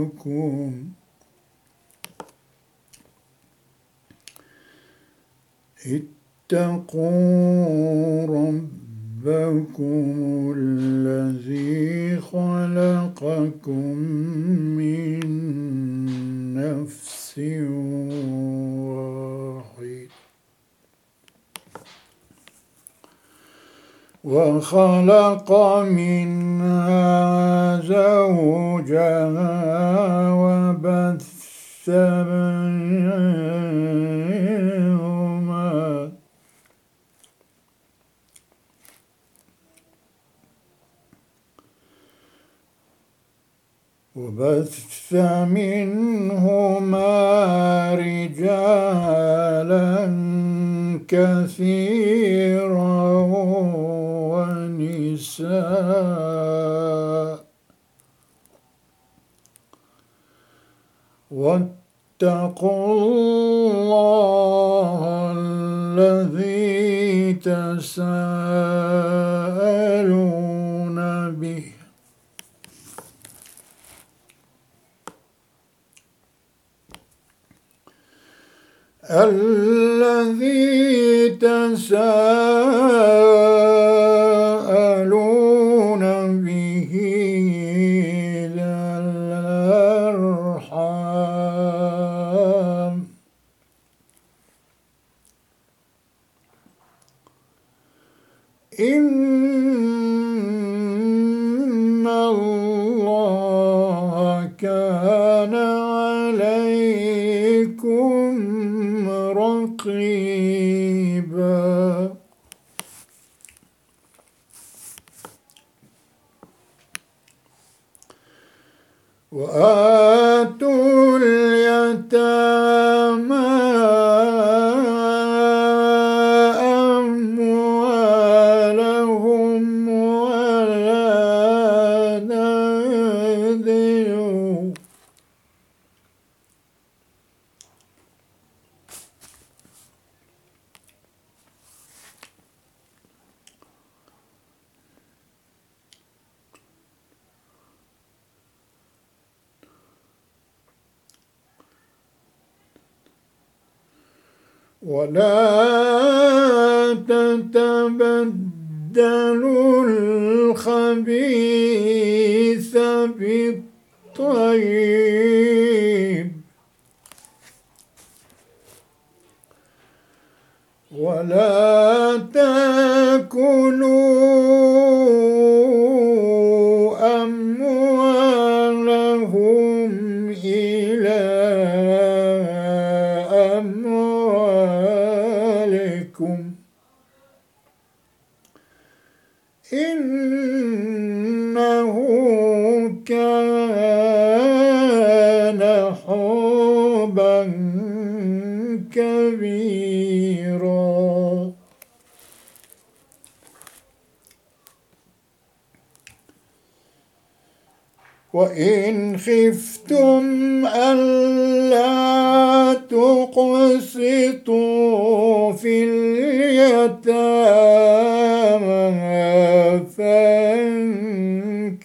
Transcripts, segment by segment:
ربكم اتقوا ربكم الذي خلقكم من نفس واحد وخلق منها زوجها وبث منهما. وبث منهما رجالا كثيرا. واتقوا الله الذي تساءلون به. الذي تساءلون ولا تتبدلوا الخبيث بالطيب. وإن خفتم ألا تقسطوا في اليتامى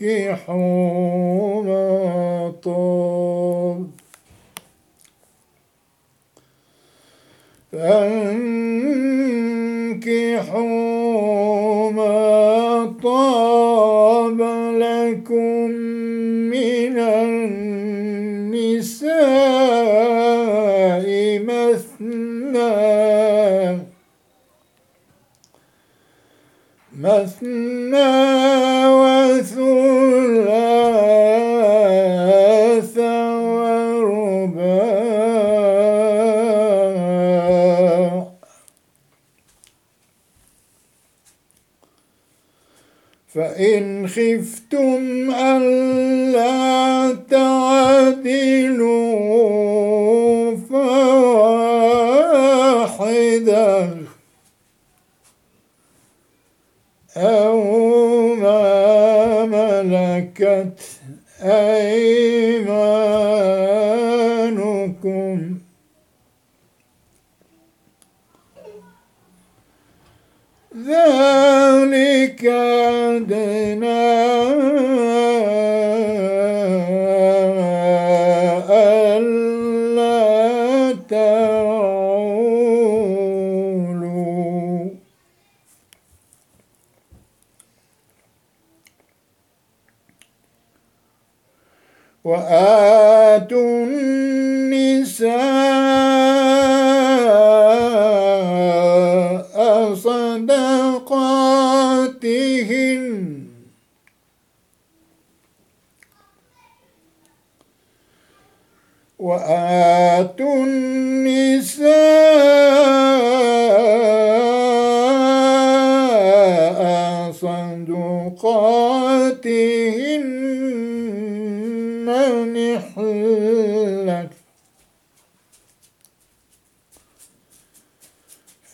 فانكحوا ما طاب. فانكحوا ملكت أيمانكم. ذلك أدنى وآتوا النساء صدقاتهن. وآتوا النساء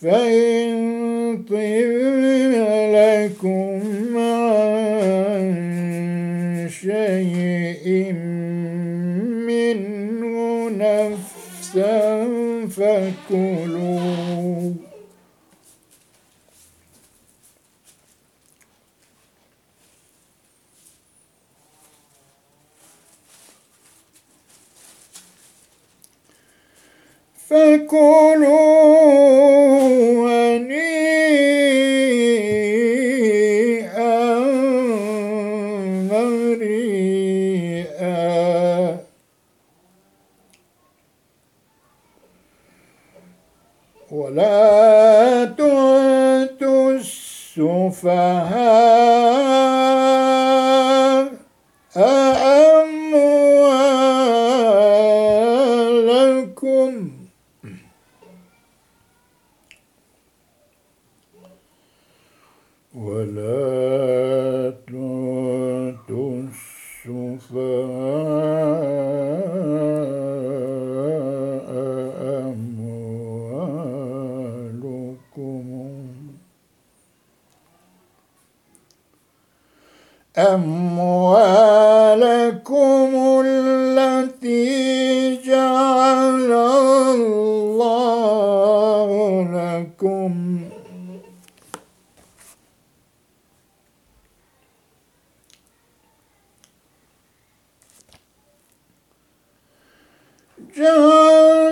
فإن طبن لكم عن شيء منه نفسا فكلوا فكلوا هنيئا مريئا ولا تؤتوا السفهاء أموالكم التي جعل الله لكم. جعل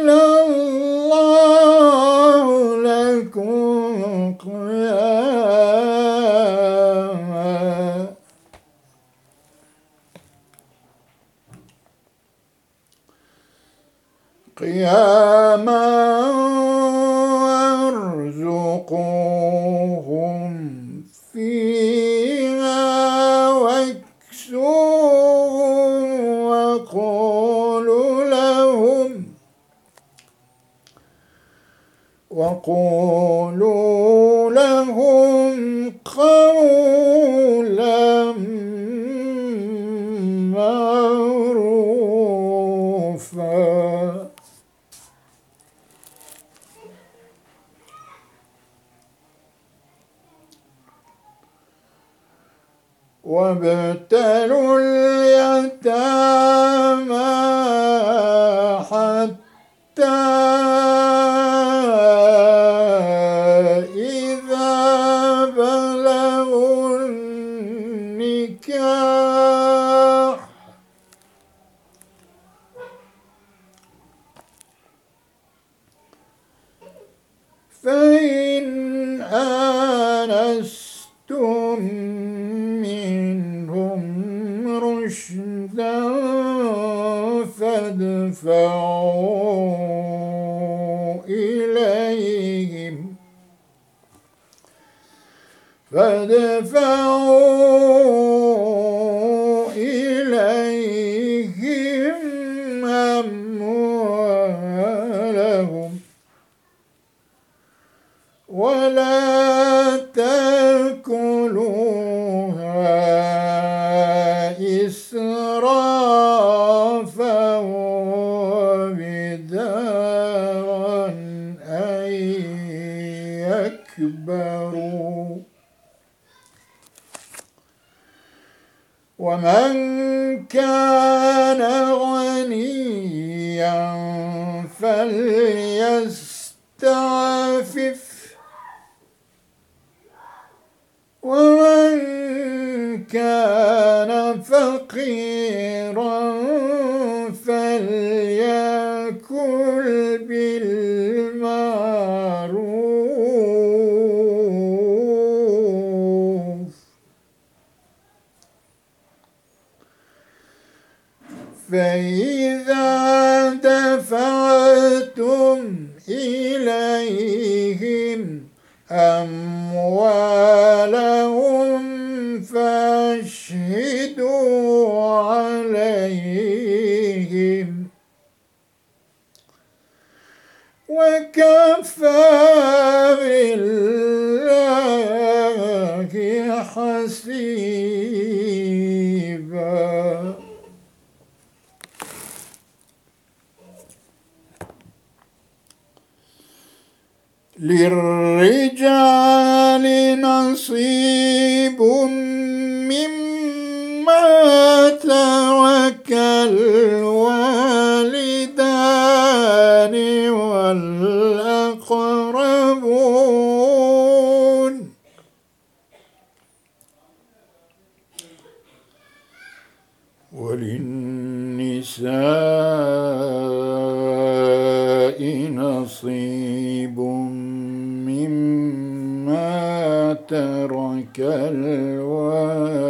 وقولوا لهم قولا أخذتم منهم رشدا فادفعوا إليهم فادفعوا ومن كان وكفى بالله حسيبا. للرجال نصيب مما ترك الوالدان والأقربون وللنساء نصيب مما ترك الوالدان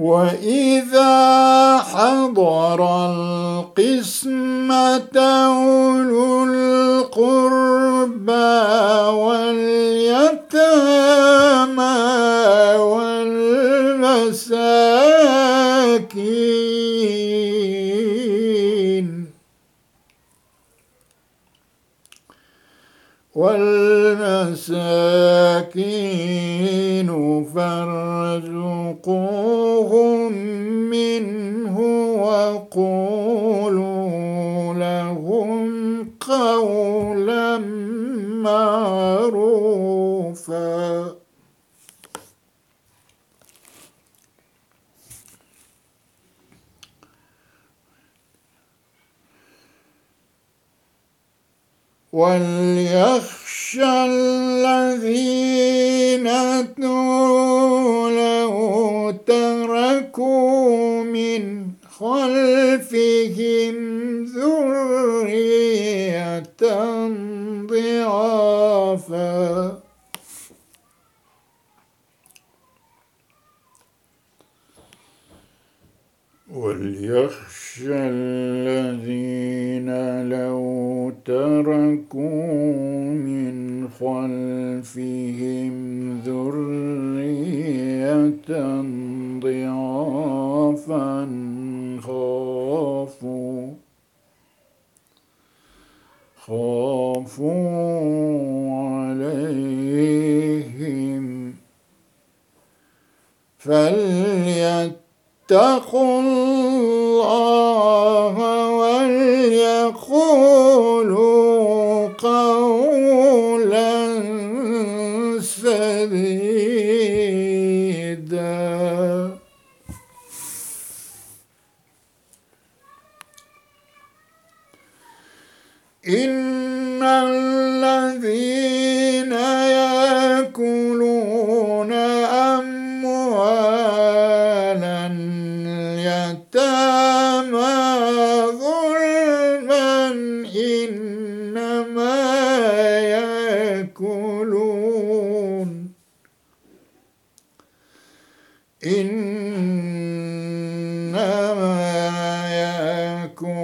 وإذا حضر القسمة أولو القربى واليتامى والمساكين فارزقوهم منه وقولوا لهم قولا معروفا. وليخشى الذين لو تركوا من خلفهم ذرية ضعافا. وليخشى الذين لو تركوا من خلفهم ذرية ضعافا خافوا خافوا عليهم. فليتقوا الله وليقولوا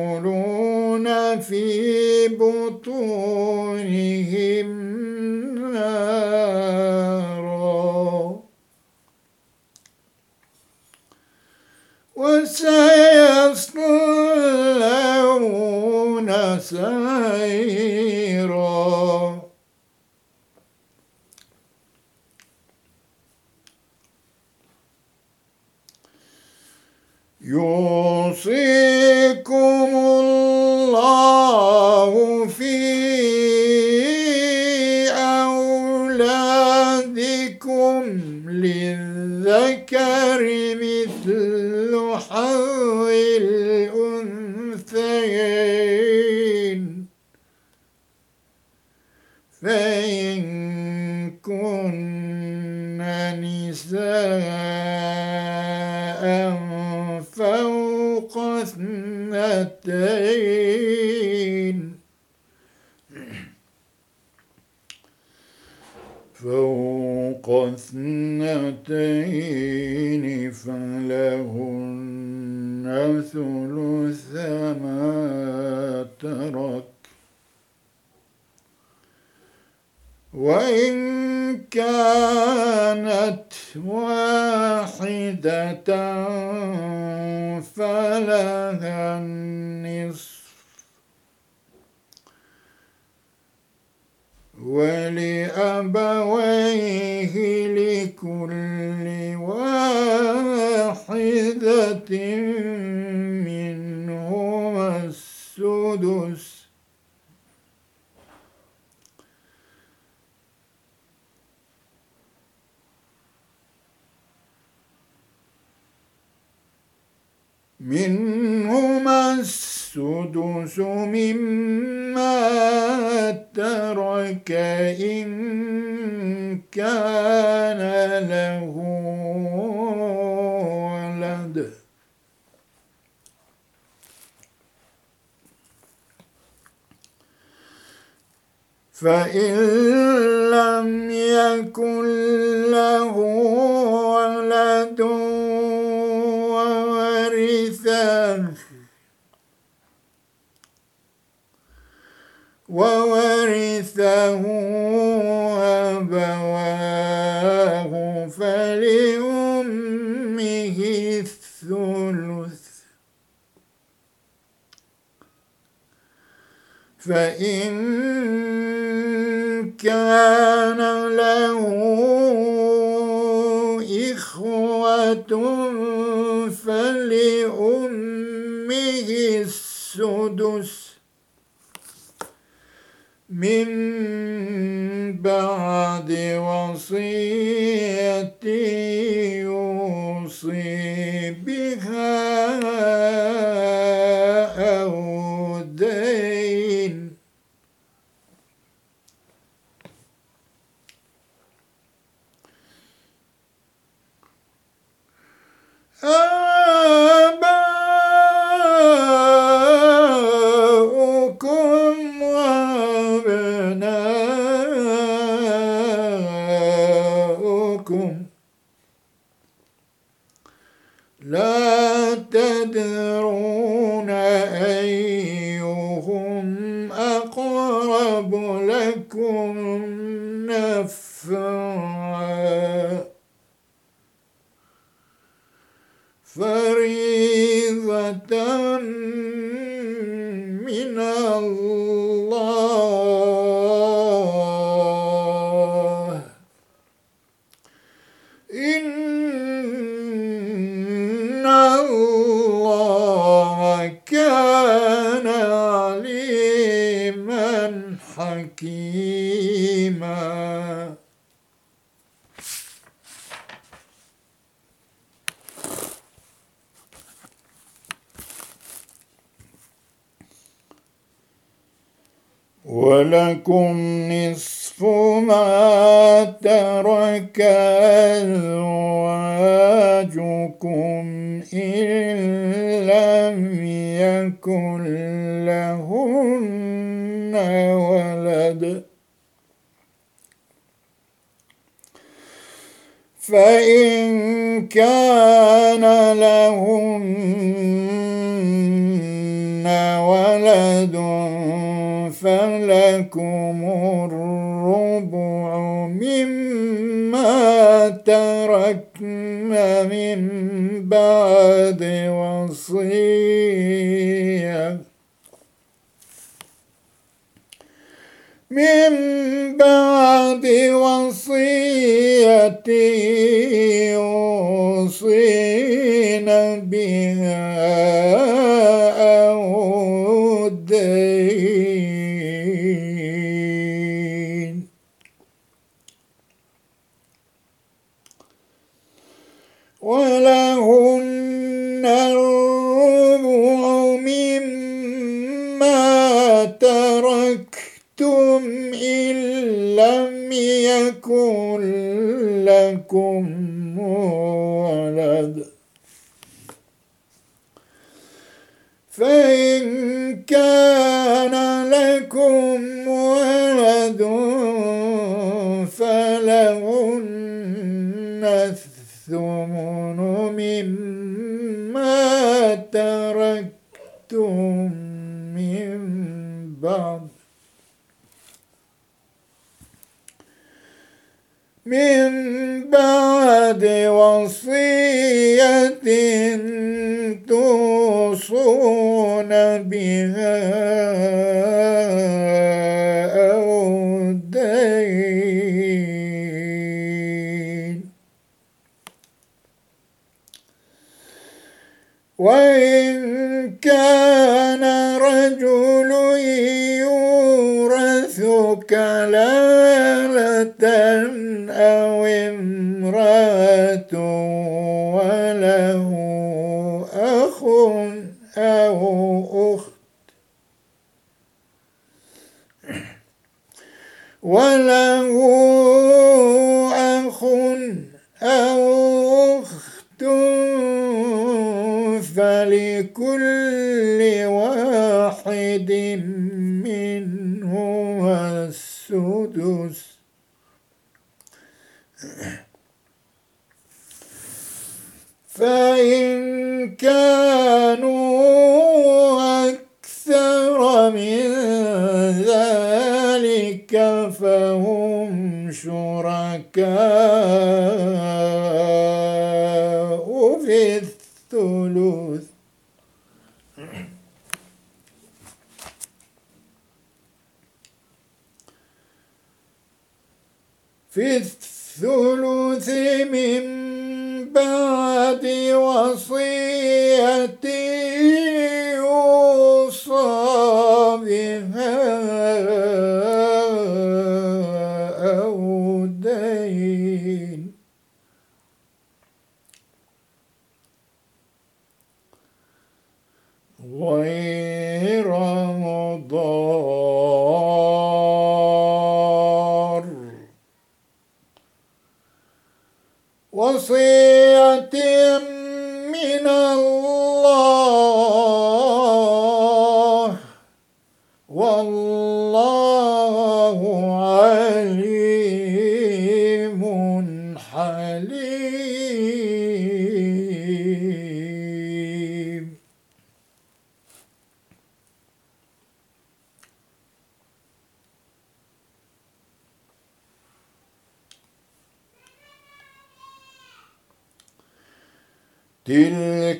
يأكلون في بطونهم نارا. وسيصلون سعيرا يوصيكم منهما السدس. منهما السدس مما ترك إن كان له ولد فإن لم يكن له ولد وورثه وورثه أبواه فلأمه الثلث. فإن كان له إخوة فلأمه السدس من بعد وصية ولكم نصف ما ترك أزواجكم إن لم يكن لهن ولد. فإن كان لهن فلكم الربع مما تركن من بعد وصية. من بعد وصية يوصين بها. لكم ولد. فإن كان لكم ولد فلهن الثمن مما تركتم من بعد من بعد وصية توصون بها أو دين. وإن كان رجل يورث كلالة وله أخ أو أخت فلكل واحد منهما السدس. فإن كانوا أكثر من ذلك فهم شركاء في الثلث. في الثلث من بعد وصية يوصى بها أو دين غير مضار. وصية من الله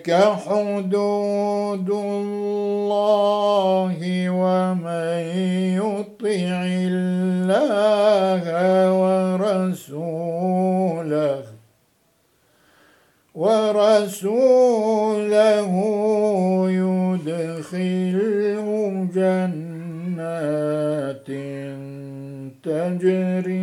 تلك حدود الله ومن يطع الله ورسوله ورسوله يدخله جنات تجري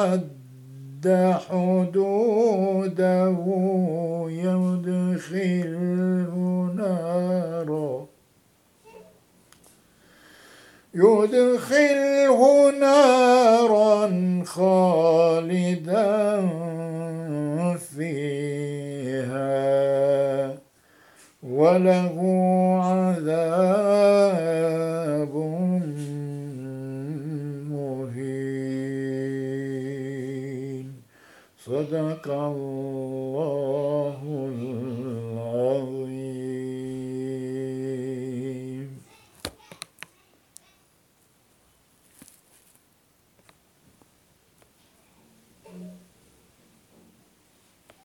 ويتعد حدوده يدخله نارا. يدخله نارا خالدا فيها. وله عذاب صدق الله